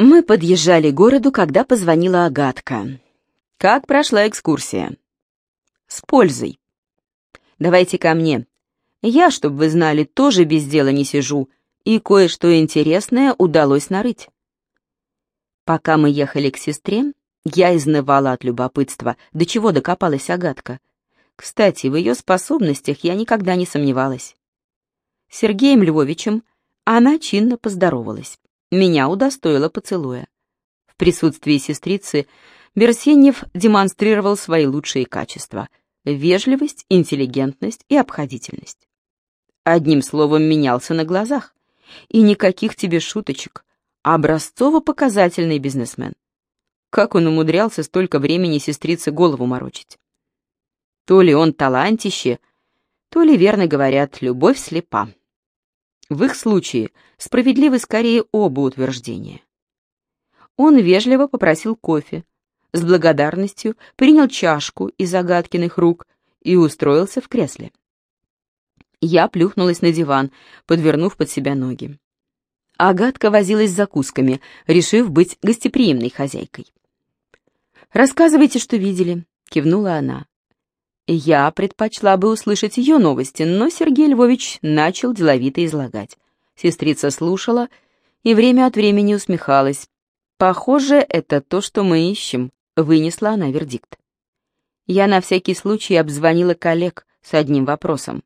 Мы подъезжали к городу, когда позвонила Агатка. «Как прошла экскурсия?» «С пользой. Давайте ко мне. Я, чтобы вы знали, тоже без дела не сижу, и кое-что интересное удалось нарыть». Пока мы ехали к сестре, я изнывала от любопытства, до чего докопалась Агатка. Кстати, в ее способностях я никогда не сомневалась. Сергеем Львовичем она чинно поздоровалась. Меня удостоила поцелуя. В присутствии сестрицы Берсенев демонстрировал свои лучшие качества — вежливость, интеллигентность и обходительность. Одним словом, менялся на глазах. И никаких тебе шуточек. Образцово-показательный бизнесмен. Как он умудрялся столько времени сестрице голову морочить? То ли он талантище, то ли, верно говорят, любовь слепа. В их случае справедливы скорее оба утверждения. Он вежливо попросил кофе, с благодарностью принял чашку из Агаткиных рук и устроился в кресле. Я плюхнулась на диван, подвернув под себя ноги. Агатка возилась с закусками, решив быть гостеприимной хозяйкой. «Рассказывайте, что видели», — кивнула она. Я предпочла бы услышать ее новости, но Сергей Львович начал деловито излагать. Сестрица слушала и время от времени усмехалась. «Похоже, это то, что мы ищем», — вынесла она вердикт. Я на всякий случай обзвонила коллег с одним вопросом.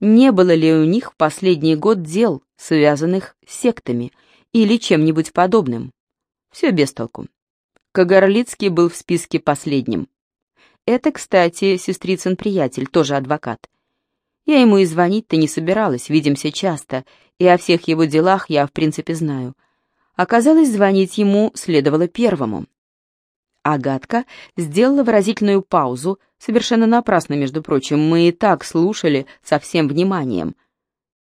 Не было ли у них в последний год дел, связанных с сектами или чем-нибудь подобным? Все без толку. Кагарлицкий был в списке последним. Это, кстати, сестрицын приятель, тоже адвокат. Я ему и звонить-то не собиралась, видимся часто, и о всех его делах я, в принципе, знаю. Оказалось, звонить ему следовало первому. Агатка сделала выразительную паузу, совершенно напрасно, между прочим, мы и так слушали со всем вниманием.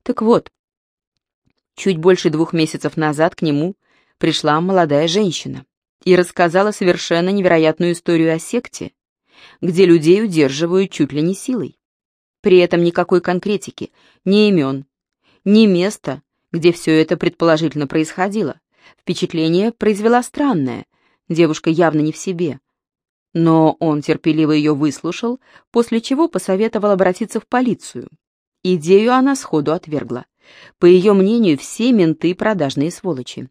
Так вот, чуть больше двух месяцев назад к нему пришла молодая женщина и рассказала совершенно невероятную историю о секте, где людей удерживают чуть ли не силой. При этом никакой конкретики, ни имен, ни места, где все это предположительно происходило. Впечатление произвела странное, девушка явно не в себе. Но он терпеливо ее выслушал, после чего посоветовал обратиться в полицию. Идею она сходу отвергла. По ее мнению, все менты продажные сволочи.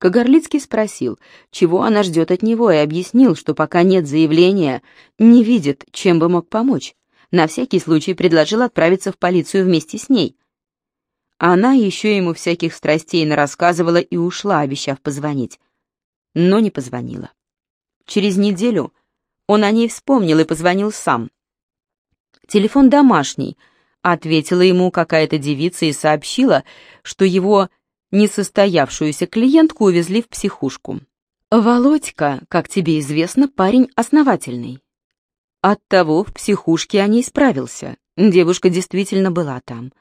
Кагарлицкий спросил, чего она ждет от него, и объяснил, что пока нет заявления, не видит, чем бы мог помочь. На всякий случай предложил отправиться в полицию вместе с ней. Она еще ему всяких страстей нарассказывала и ушла, обещав позвонить. Но не позвонила. Через неделю он о ней вспомнил и позвонил сам. «Телефон домашний», — ответила ему какая-то девица и сообщила, что его Несостоявшуюся клиентку увезли в психушку. Володька, как тебе известно, парень основательный. Оттого в психушке о ней справился. Девушка действительно была там.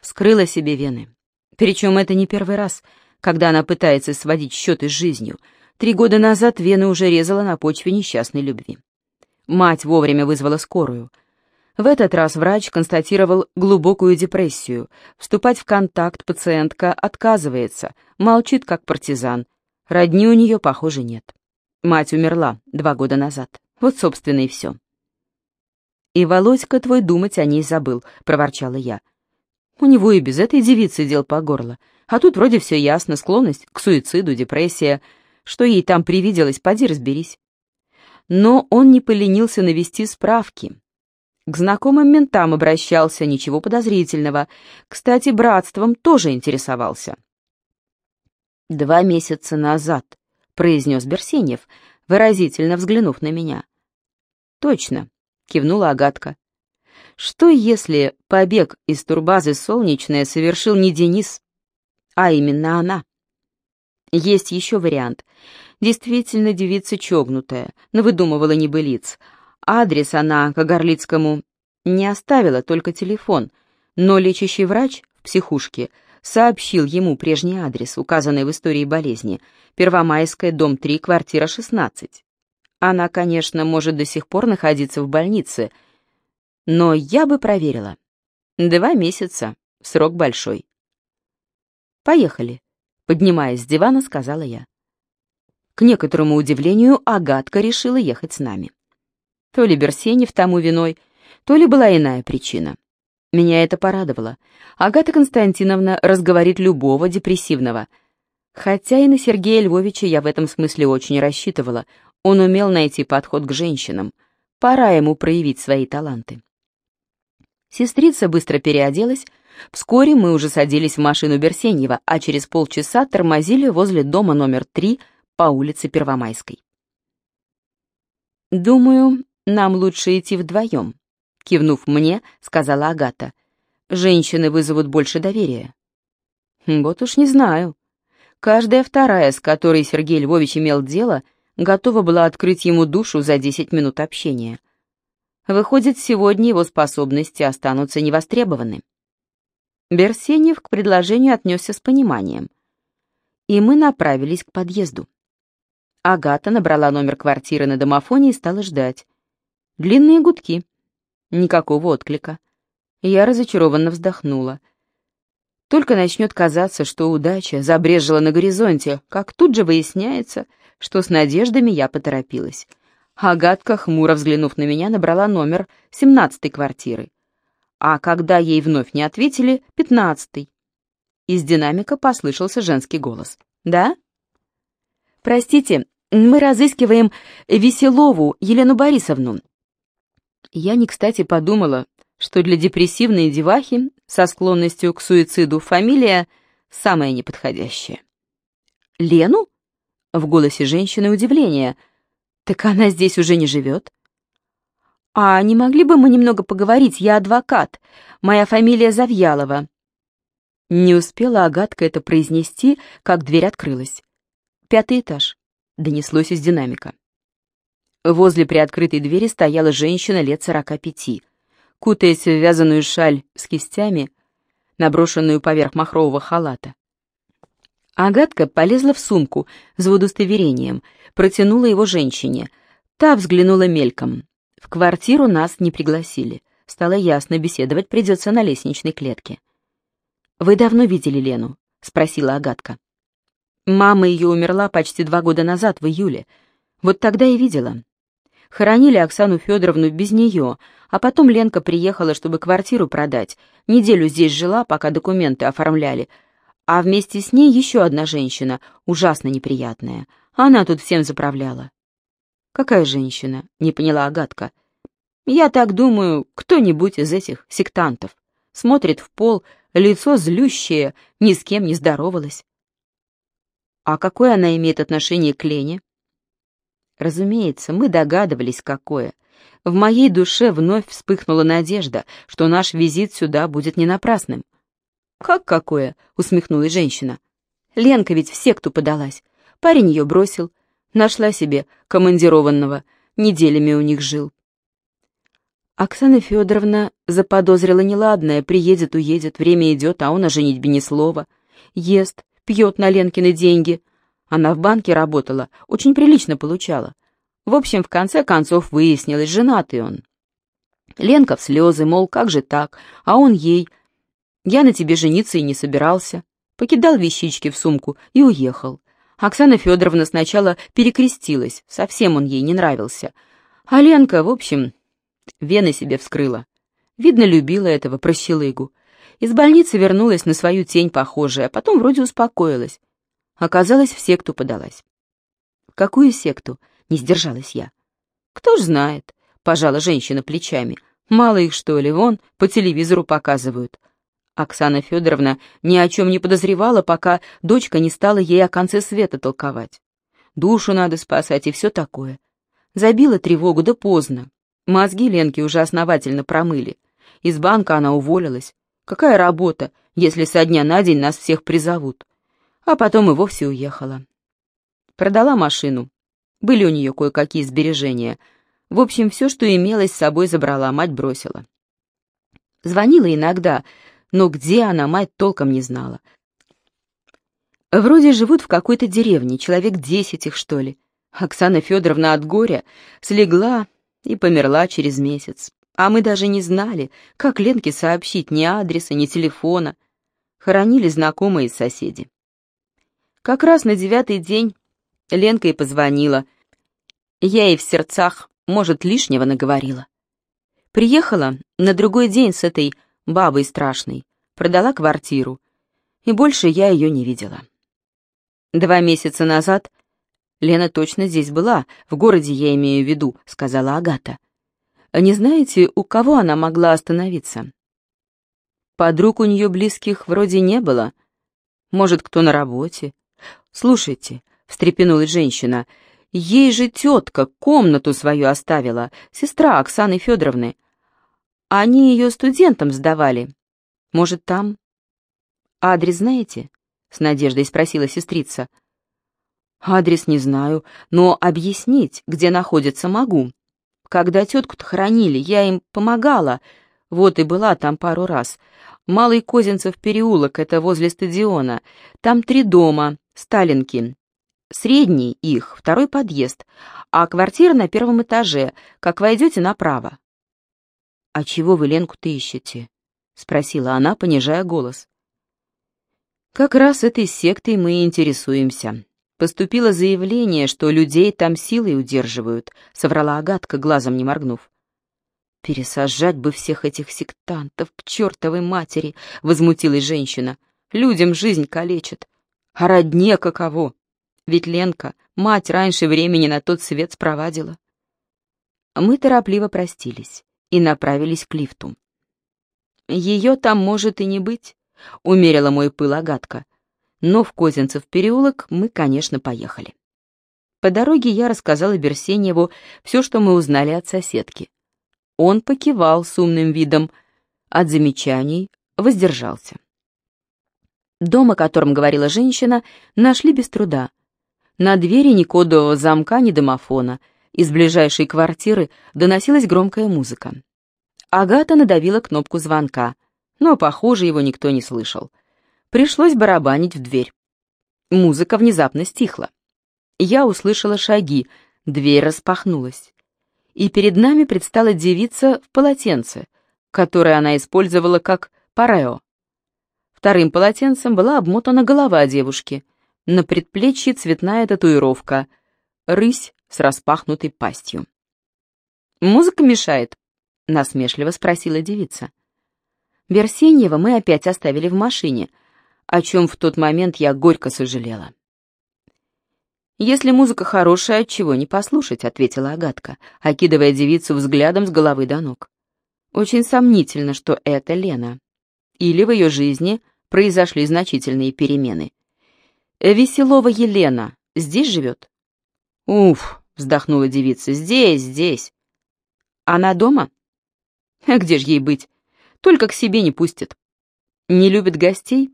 Вскрыла себе вены. Причем это не первый раз, когда она пытается сводить счеты с жизнью. Три года назад вены уже резала на почве несчастной любви. Мать вовремя вызвала скорую. В этот раз врач констатировал глубокую депрессию. Вступать в контакт пациентка отказывается, молчит как партизан. Родни у нее, похоже, нет. Мать умерла два года назад. Вот, собственно, и все. «И Володька твой думать о ней забыл», — проворчала я. «У него и без этой девицы дел по горло. А тут вроде все ясно, склонность к суициду, депрессия. Что ей там привиделось, поди разберись». Но он не поленился навести справки. К знакомым ментам обращался, ничего подозрительного. Кстати, братством тоже интересовался. «Два месяца назад», — произнес Берсенев, выразительно взглянув на меня. «Точно», — кивнула Агатка. «Что если побег из турбазы «Солнечная» совершил не Денис, а именно она?» Есть еще вариант. Действительно девица чогнутая, но выдумывала небылиц, Адрес она к Горлицкому не оставила, только телефон, но лечащий врач в психушке сообщил ему прежний адрес, указанный в истории болезни, Первомайская, дом 3, квартира 16. Она, конечно, может до сих пор находиться в больнице, но я бы проверила. Два месяца, срок большой. «Поехали», Поднимаясь с дивана, сказала я. К некоторому удивлению, Агатка решила ехать с нами. То ли Берсенев тому виной, то ли была иная причина. Меня это порадовало. Агата Константиновна разговорит любого депрессивного. Хотя и на Сергея Львовича я в этом смысле очень рассчитывала. Он умел найти подход к женщинам. Пора ему проявить свои таланты. Сестрица быстро переоделась. Вскоре мы уже садились в машину Берсеньева, а через полчаса тормозили возле дома номер три по улице Первомайской. «Думаю, нам лучше идти вдвоем», — кивнув мне, сказала Агата. «Женщины вызовут больше доверия». «Вот уж не знаю. Каждая вторая, с которой Сергей Львович имел дело, готова была открыть ему душу за десять минут общения. Выходит, сегодня его способности останутся невостребованы». Берсенев к предложению отнесся с пониманием, и мы направились к подъезду. Агата набрала номер квартиры на домофоне и стала ждать. Длинные гудки. Никакого отклика. Я разочарованно вздохнула. Только начнет казаться, что удача забрежила на горизонте, как тут же выясняется, что с надеждами я поторопилась. Агатка, хмуро взглянув на меня, набрала номер семнадцатой квартиры. А когда ей вновь не ответили, пятнадцатый. Из динамика послышался женский голос. «Да?» «Простите, мы разыскиваем Веселову Елену Борисовну». Я не кстати подумала, что для депрессивной девахи со склонностью к суициду фамилия самая неподходящая. «Лену?» — в голосе женщины удивление. «Так она здесь уже не живет?» «А не могли бы мы немного поговорить? Я адвокат. Моя фамилия Завьялова». Не успела Агатка это произнести, как дверь открылась. Пятый этаж. Донеслось из динамика. Возле приоткрытой двери стояла женщина лет сорока пяти. Кутаясь в вязаную шаль с кистями, наброшенную поверх махрового халата. Агатка полезла в сумку с удостоверением, протянула его женщине. Та взглянула мельком. В квартиру нас не пригласили. Стало ясно, беседовать придется на лестничной клетке. «Вы давно видели Лену?» — спросила Агатка. «Мама ее умерла почти два года назад, в июле. Вот тогда и видела. Хоронили Оксану Федоровну без нее, а потом Ленка приехала, чтобы квартиру продать. Неделю здесь жила, пока документы оформляли. А вместе с ней еще одна женщина, ужасно неприятная. Она тут всем заправляла». «Какая женщина?» — не поняла Агатка. «Я так думаю, кто-нибудь из этих сектантов. Смотрит в пол, лицо злющее, ни с кем не здоровалась. А какое она имеет отношение к Лене? Разумеется, мы догадывались, какое. В моей душе вновь вспыхнула надежда, что наш визит сюда будет не напрасным. «Как какое?» — усмехнулась женщина. «Ленка ведь в секту подалась. Парень ее бросил. Нашла себе командированного. Неделями у них жил. Оксана Федоровна заподозрила неладное, приедет, уедет, время идет, а он о женитьбе ни слова. Ест, пьет на Ленкины деньги. Она в банке работала, очень прилично получала. В общем, в конце концов выяснилось, женатый он. Ленка в слезы, мол, как же так, а он ей. Я на тебе жениться и не собирался. Покидал вещички в сумку и уехал. Оксана Федоровна сначала перекрестилась, совсем он ей не нравился. А Ленка, в общем, Вены себе вскрыла. Видно, любила этого прощелыгу. Из больницы вернулась на свою тень похожая, а потом вроде успокоилась. Оказалось, в секту подалась. «В какую секту?» — не сдержалась я. «Кто ж знает», — пожала женщина плечами. «Мало их, что ли, вон, по телевизору показывают». Оксана Федоровна ни о чем не подозревала, пока дочка не стала ей о конце света толковать. Душу надо спасать и все такое. Забила тревогу, да поздно. Мозги Ленки уже основательно промыли. Из банка она уволилась. Какая работа, если со дня на день нас всех призовут? А потом и вовсе уехала. Продала машину. Были у нее кое-какие сбережения. В общем, все, что имелось, с собой забрала, мать бросила. Звонила иногда, но где она, мать толком не знала. Вроде живут в какой-то деревне, человек десять их, что ли. Оксана Федоровна от горя слегла, и померла через месяц. А мы даже не знали, как Ленке сообщить ни адреса, ни телефона. Хоронили знакомые соседи. Как раз на девятый день Ленка и позвонила. Я ей в сердцах, может, лишнего наговорила. Приехала на другой день с этой бабой страшной, продала квартиру, и больше я ее не видела. Два месяца назад Лена точно здесь была, в городе я имею в виду, сказала Агата. Не знаете, у кого она могла остановиться? Подруг у нее близких вроде не было. Может, кто на работе? Слушайте, встрепенулась женщина, ей же тетка комнату свою оставила, сестра Оксаны Федоровны. Они ее студентам сдавали. Может, там? Адрес знаете? С надеждой спросила сестрица. Адрес не знаю, но объяснить, где находится, могу. Когда тетку-то хоронили, я им помогала. Вот и была там пару раз. Малый Козинцев переулок, это возле стадиона. Там три дома, Сталинки. Средний их, второй подъезд, а квартира на первом этаже, как войдете направо. «А чего вы Ленку-то ищете?» — спросила она, понижая голос. «Как раз этой сектой мы и интересуемся. Поступило заявление, что людей там силой удерживают», — соврала Агатка, глазом не моргнув. «Пересажать бы всех этих сектантов к чертовой матери!» — возмутилась женщина. «Людям жизнь калечат. А родне каково? Ведь Ленка, мать раньше времени на тот свет спровадила». Мы торопливо простились и направились к лифту. «Ее там может и не быть», — умерила мой пыл Агатка но в Козинцев переулок мы, конечно, поехали. По дороге я рассказала Берсеньеву все, что мы узнали от соседки. Он покивал с умным видом, от замечаний воздержался. Дом, о котором говорила женщина, нашли без труда. На двери ни кодового замка, ни домофона. Из ближайшей квартиры доносилась громкая музыка. Агата надавила кнопку звонка, но, похоже, его никто не слышал. Пришлось барабанить в дверь. Музыка внезапно стихла. Я услышала шаги, дверь распахнулась. И перед нами предстала девица в полотенце, которое она использовала как парео. Вторым полотенцем была обмотана голова девушки. На предплечье цветная татуировка. Рысь с распахнутой пастью. «Музыка мешает?» — насмешливо спросила девица. Берсеньева мы опять оставили в машине, о чем в тот момент я горько сожалела. «Если музыка хорошая, чего не послушать?» — ответила Агатка, окидывая девицу взглядом с головы до ног. «Очень сомнительно, что это Лена. Или в ее жизни произошли значительные перемены. Веселова Елена здесь живет?» «Уф!» — вздохнула девица. «Здесь, здесь». «Она дома?» «А где ж ей быть? Только к себе не пустят. Не любит гостей?»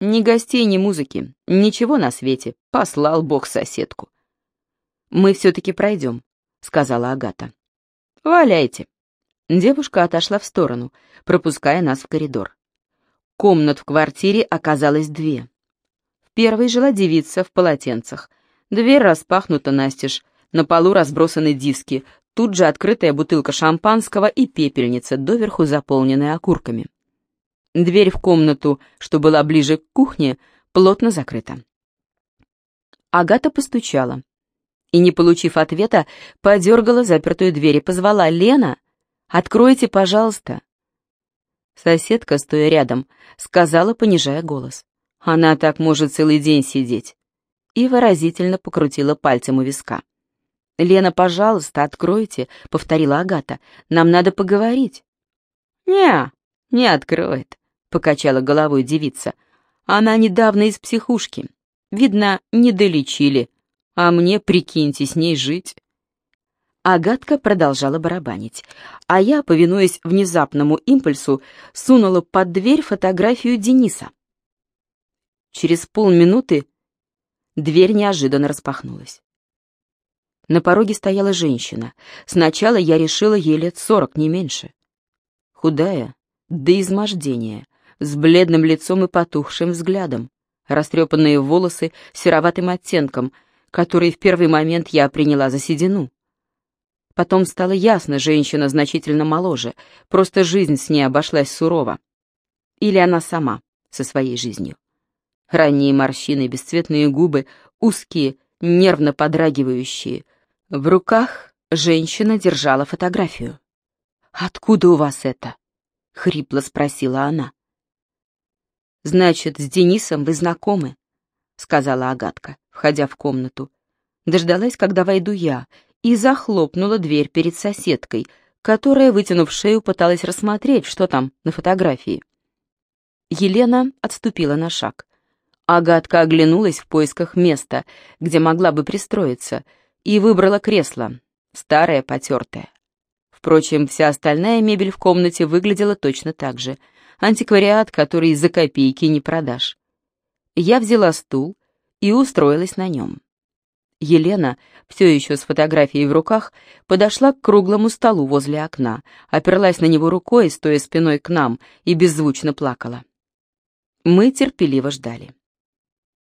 Ни гостей, ни музыки, ничего на свете. Послал Бог соседку. «Мы все-таки пройдем», — сказала Агата. «Валяйте». Девушка отошла в сторону, пропуская нас в коридор. Комнат в квартире оказалось две. В первой жила девица в полотенцах. Дверь распахнута настежь, на полу разбросаны диски, тут же открытая бутылка шампанского и пепельница, доверху заполненная окурками. Дверь в комнату, что была ближе к кухне, плотно закрыта. Агата постучала и, не получив ответа, подергала запертую дверь и позвала «Лена, откройте, пожалуйста». Соседка, стоя рядом, сказала, понижая голос. «Она так может целый день сидеть» и выразительно покрутила пальцем у виска. «Лена, пожалуйста, откройте», — повторила Агата. «Нам надо поговорить». «Не, не откроет», — покачала головой девица. «Она недавно из психушки. Видно, не долечили. А мне, прикиньте, с ней жить». Агатка продолжала барабанить, а я, повинуясь внезапному импульсу, сунула под дверь фотографию Дениса. Через полминуты дверь неожиданно распахнулась. На пороге стояла женщина. Сначала я решила ей лет сорок, не меньше. Худая, до измождения, с бледным лицом и потухшим взглядом, растрепанные волосы сероватым оттенком, который в первый момент я приняла за седину. Потом стало ясно, женщина значительно моложе, просто жизнь с ней обошлась сурово. Или она сама со своей жизнью. Ранние морщины, бесцветные губы, узкие, нервно подрагивающие. В руках женщина держала фотографию. «Откуда у вас это?» — хрипло спросила она. «Значит, с Денисом вы знакомы?» — сказала Агатка, входя в комнату. Дождалась, когда войду я, и захлопнула дверь перед соседкой, которая, вытянув шею, пыталась рассмотреть, что там на фотографии. Елена отступила на шаг. Агатка оглянулась в поисках места, где могла бы пристроиться, и выбрала кресло, старое, потертое. Впрочем, вся остальная мебель в комнате выглядела точно так же. Антиквариат, который за копейки не продашь. Я взяла стул и устроилась на нем. Елена, все еще с фотографией в руках, подошла к круглому столу возле окна, оперлась на него рукой, стоя спиной к нам, и беззвучно плакала. Мы терпеливо ждали.